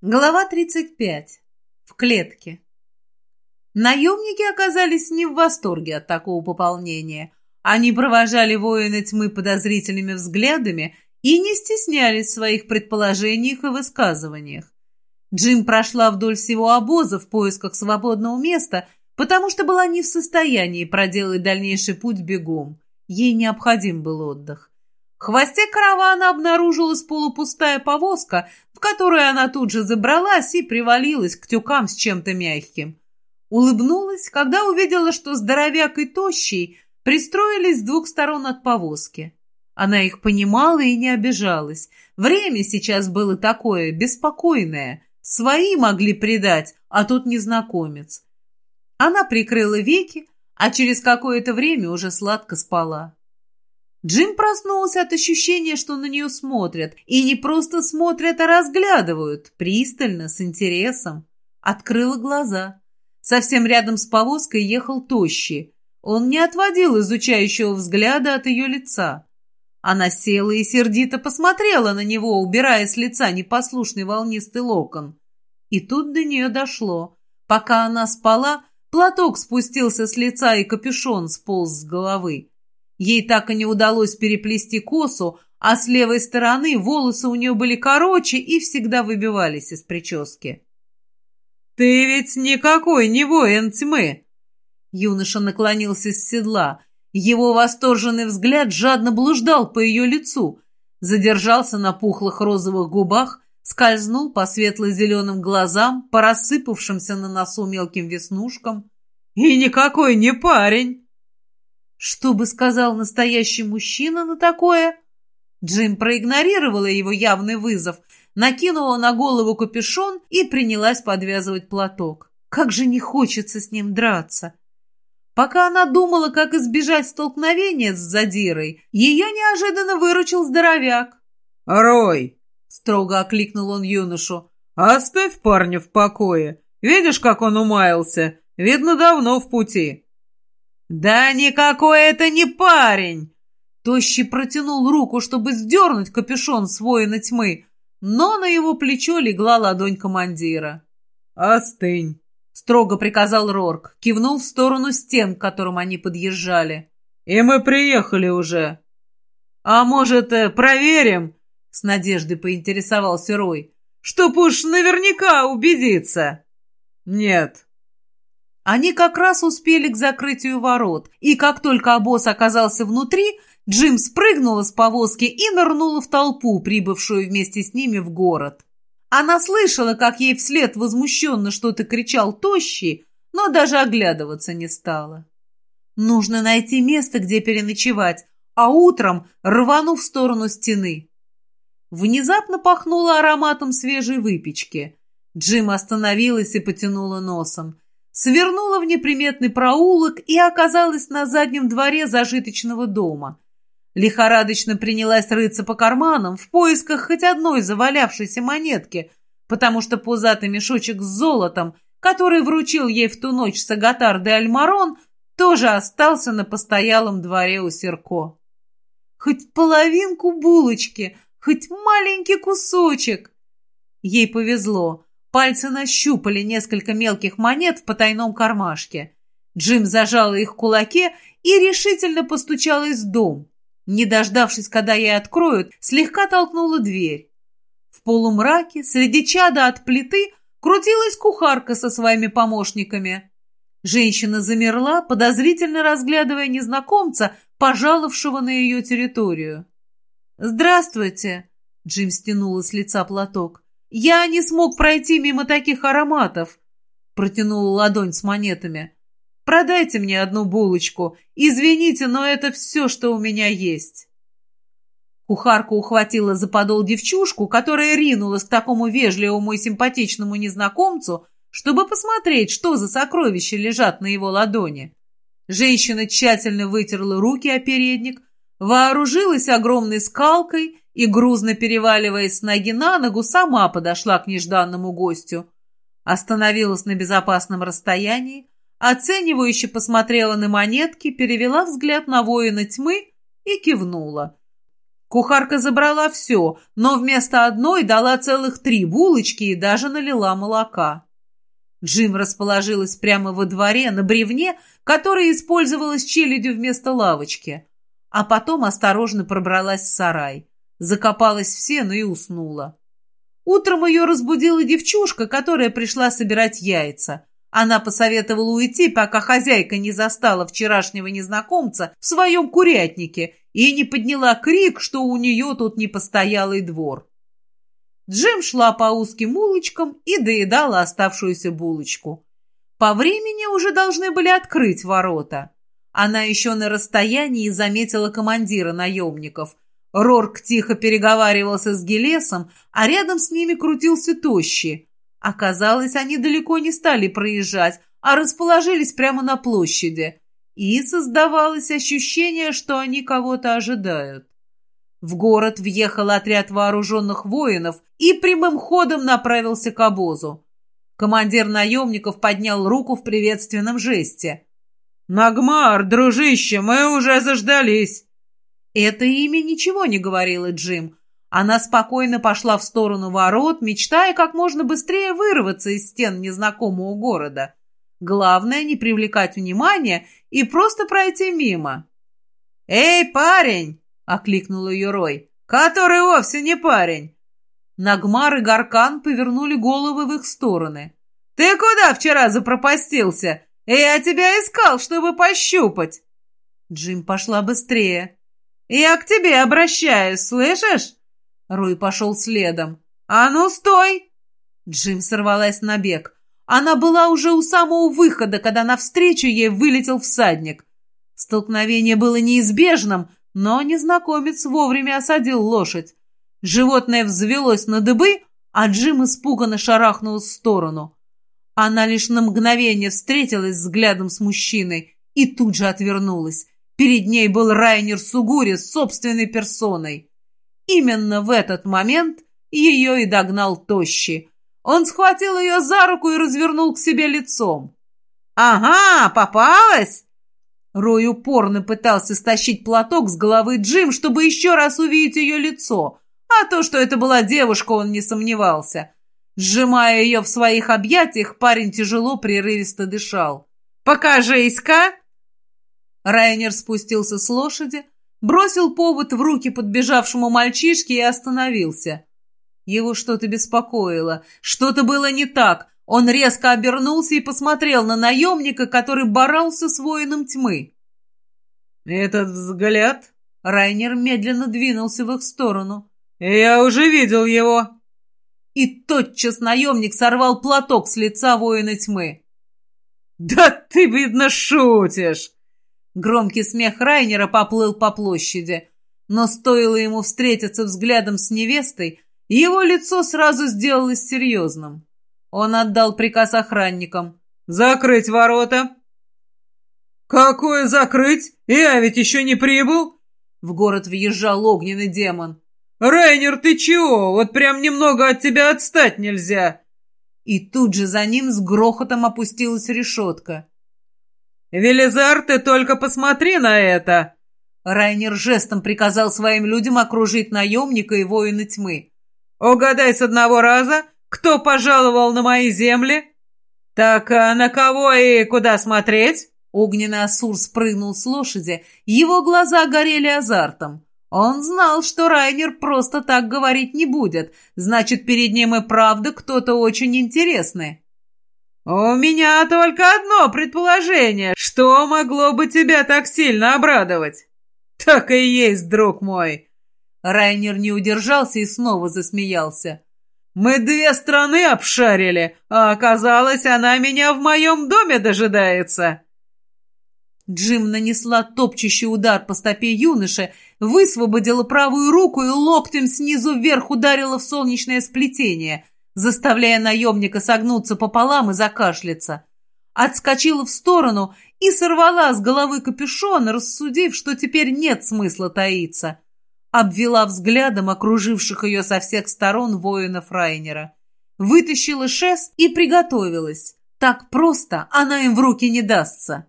Глава 35. В клетке. Наемники оказались не в восторге от такого пополнения. Они провожали воина тьмы подозрительными взглядами и не стеснялись в своих предположениях и высказываниях. Джим прошла вдоль всего обоза в поисках свободного места, потому что была не в состоянии проделать дальнейший путь бегом. Ей необходим был отдых. В хвосте каравана обнаружилась полупустая повозка, в которую она тут же забралась и привалилась к тюкам с чем-то мягким. Улыбнулась, когда увидела, что здоровяк и тощий пристроились с двух сторон от повозки. Она их понимала и не обижалась. Время сейчас было такое, беспокойное. Свои могли предать, а тут незнакомец. Она прикрыла веки, а через какое-то время уже сладко спала. Джим проснулся от ощущения, что на нее смотрят. И не просто смотрят, а разглядывают. Пристально, с интересом. Открыла глаза. Совсем рядом с повозкой ехал Тощий. Он не отводил изучающего взгляда от ее лица. Она села и сердито посмотрела на него, убирая с лица непослушный волнистый локон. И тут до нее дошло. Пока она спала, платок спустился с лица и капюшон сполз с головы. Ей так и не удалось переплести косу, а с левой стороны волосы у нее были короче и всегда выбивались из прически. «Ты ведь никакой не воин тьмы!» Юноша наклонился с седла. Его восторженный взгляд жадно блуждал по ее лицу, задержался на пухлых розовых губах, скользнул по светло-зеленым глазам, по рассыпавшимся на носу мелким веснушкам. «И никакой не парень!» Что бы сказал настоящий мужчина на такое? Джим проигнорировала его явный вызов, накинула на голову капюшон и принялась подвязывать платок. Как же не хочется с ним драться. Пока она думала, как избежать столкновения с задирой, ее неожиданно выручил здоровяк. «Рой!» — строго окликнул он юношу. «Оставь парня в покое. Видишь, как он умаялся? Видно, давно в пути». «Да никакой это не парень!» Тощий протянул руку, чтобы сдернуть капюшон с воина тьмы, но на его плечо легла ладонь командира. «Остынь!» — строго приказал Рорк, кивнул в сторону стен, к которым они подъезжали. «И мы приехали уже!» «А может, э, проверим?» — с надеждой поинтересовался Рой. «Чтоб уж наверняка убедиться!» «Нет!» Они как раз успели к закрытию ворот, и как только обоз оказался внутри, Джим спрыгнула с повозки и нырнула в толпу, прибывшую вместе с ними в город. Она слышала, как ей вслед возмущенно что-то кричал Тощий, но даже оглядываться не стала. Нужно найти место, где переночевать, а утром рвану в сторону стены. Внезапно пахнуло ароматом свежей выпечки. Джим остановилась и потянула носом свернула в неприметный проулок и оказалась на заднем дворе зажиточного дома. Лихорадочно принялась рыться по карманам в поисках хоть одной завалявшейся монетки, потому что пузатый мешочек с золотом, который вручил ей в ту ночь Сагатар де Альмарон, тоже остался на постоялом дворе у Серко. Хоть половинку булочки, хоть маленький кусочек. Ей повезло. Пальцы нащупали несколько мелких монет в потайном кармашке. Джим зажала их в кулаке и решительно постучалась в дом. Не дождавшись, когда ей откроют, слегка толкнула дверь. В полумраке, среди чада от плиты, крутилась кухарка со своими помощниками. Женщина замерла, подозрительно разглядывая незнакомца, пожаловавшего на ее территорию. «Здравствуйте!» — Джим стянула с лица платок. «Я не смог пройти мимо таких ароматов», — протянула ладонь с монетами. «Продайте мне одну булочку. Извините, но это все, что у меня есть». Кухарка ухватила за подол девчушку, которая ринулась к такому вежливому и симпатичному незнакомцу, чтобы посмотреть, что за сокровища лежат на его ладони. Женщина тщательно вытерла руки о передник, вооружилась огромной скалкой и, грузно переваливаясь с ноги на ногу, сама подошла к нежданному гостю. Остановилась на безопасном расстоянии, оценивающе посмотрела на монетки, перевела взгляд на воина тьмы и кивнула. Кухарка забрала все, но вместо одной дала целых три булочки и даже налила молока. Джим расположилась прямо во дворе на бревне, которое использовалось челядью вместо лавочки, а потом осторожно пробралась в сарай. Закопалась в сено и уснула. Утром ее разбудила девчушка, которая пришла собирать яйца. Она посоветовала уйти, пока хозяйка не застала вчерашнего незнакомца в своем курятнике и не подняла крик, что у нее тут непостоялый двор. Джем шла по узким улочкам и доедала оставшуюся булочку. По времени уже должны были открыть ворота. Она еще на расстоянии заметила командира наемников. Рорк тихо переговаривался с Гелесом, а рядом с ними крутился Тощий. Оказалось, они далеко не стали проезжать, а расположились прямо на площади. И создавалось ощущение, что они кого-то ожидают. В город въехал отряд вооруженных воинов и прямым ходом направился к обозу. Командир наемников поднял руку в приветственном жесте. «Нагмар, дружище, мы уже заждались!» Это имя ничего не говорило Джим, она спокойно пошла в сторону ворот, мечтая как можно быстрее вырваться из стен незнакомого города. Главное не привлекать внимания и просто пройти мимо. «Эй, парень!» — окликнул ее Рой. «Который вовсе не парень!» Нагмар и Гаркан повернули головы в их стороны. «Ты куда вчера запропастился? Я тебя искал, чтобы пощупать!» Джим пошла быстрее. «Я к тебе обращаюсь, слышишь?» Рой пошел следом. «А ну, стой!» Джим сорвалась на бег. Она была уже у самого выхода, когда навстречу ей вылетел всадник. Столкновение было неизбежным, но незнакомец вовремя осадил лошадь. Животное взвелось на дыбы, а Джим испуганно шарахнул в сторону. Она лишь на мгновение встретилась взглядом с мужчиной и тут же отвернулась. Перед ней был Райнер Сугури с собственной персоной. Именно в этот момент ее и догнал Тощи. Он схватил ее за руку и развернул к себе лицом. «Ага, попалась!» Рой упорно пытался стащить платок с головы Джим, чтобы еще раз увидеть ее лицо. А то, что это была девушка, он не сомневался. Сжимая ее в своих объятиях, парень тяжело, прерывисто дышал. «Покажись-ка!» Райнер спустился с лошади, бросил повод в руки подбежавшему мальчишке и остановился. Его что-то беспокоило, что-то было не так. Он резко обернулся и посмотрел на наемника, который боролся с воином тьмы. «Этот взгляд...» Райнер медленно двинулся в их сторону. «Я уже видел его!» И тотчас наемник сорвал платок с лица воина тьмы. «Да ты, видно, шутишь!» Громкий смех Райнера поплыл по площади. Но стоило ему встретиться взглядом с невестой, его лицо сразу сделалось серьезным. Он отдал приказ охранникам. «Закрыть ворота!» «Какое закрыть? Я ведь еще не прибыл!» В город въезжал огненный демон. «Райнер, ты чего? Вот прям немного от тебя отстать нельзя!» И тут же за ним с грохотом опустилась решетка. «Велизар, ты только посмотри на это!» Райнер жестом приказал своим людям окружить наемника и воина тьмы. «Угадай с одного раза, кто пожаловал на мои земли?» «Так, а на кого и куда смотреть?» Огненный Асур спрыгнул с лошади, его глаза горели азартом. Он знал, что Райнер просто так говорить не будет, значит, перед ним и правда кто-то очень интересный. «У меня только одно предположение, что могло бы тебя так сильно обрадовать?» «Так и есть, друг мой!» Райнер не удержался и снова засмеялся. «Мы две страны обшарили, а оказалось, она меня в моем доме дожидается!» Джим нанесла топчущий удар по стопе юноши, высвободила правую руку и локтем снизу вверх ударила в солнечное сплетение – заставляя наемника согнуться пополам и закашляться. Отскочила в сторону и сорвала с головы капюшон, рассудив, что теперь нет смысла таиться. Обвела взглядом окруживших ее со всех сторон воинов Райнера. Вытащила шест и приготовилась. Так просто она им в руки не дастся.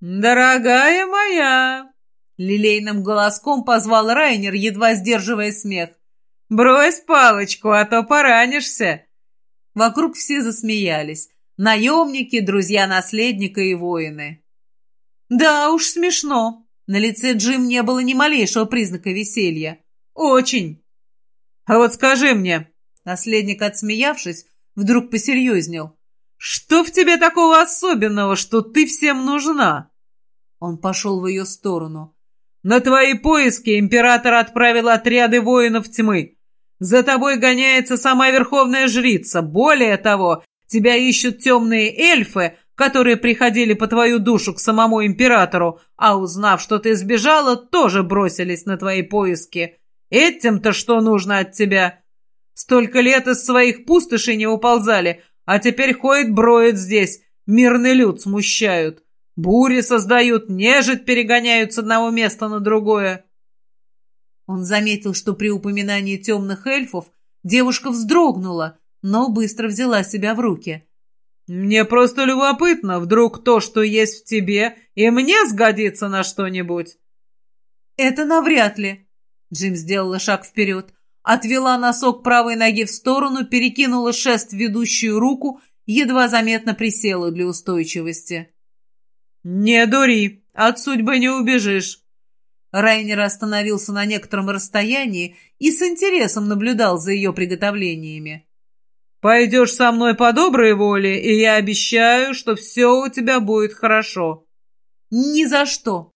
«Дорогая моя!» Лилейным голоском позвал Райнер, едва сдерживая смех. «Брось палочку, а то поранишься!» Вокруг все засмеялись. Наемники, друзья наследника и воины. «Да уж, смешно!» На лице Джим не было ни малейшего признака веселья. «Очень!» «А вот скажи мне...» Наследник, отсмеявшись, вдруг посерьезнел. «Что в тебе такого особенного, что ты всем нужна?» Он пошел в ее сторону. «На твои поиски император отправил отряды воинов тьмы. За тобой гоняется сама верховная жрица. Более того, тебя ищут темные эльфы, которые приходили по твою душу к самому императору, а узнав, что ты сбежала, тоже бросились на твои поиски. Этим-то что нужно от тебя? Столько лет из своих пустошей не уползали, а теперь ходит броет здесь, мирный люд смущают. Бури создают, нежить перегоняют с одного места на другое. Он заметил, что при упоминании темных эльфов девушка вздрогнула, но быстро взяла себя в руки. «Мне просто любопытно, вдруг то, что есть в тебе, и мне сгодится на что-нибудь». «Это навряд ли». Джим сделала шаг вперед, отвела носок правой ноги в сторону, перекинула шест в ведущую руку, едва заметно присела для устойчивости. «Не дури, от судьбы не убежишь». Райнер остановился на некотором расстоянии и с интересом наблюдал за ее приготовлениями. «Пойдешь со мной по доброй воле, и я обещаю, что все у тебя будет хорошо». «Ни за что!»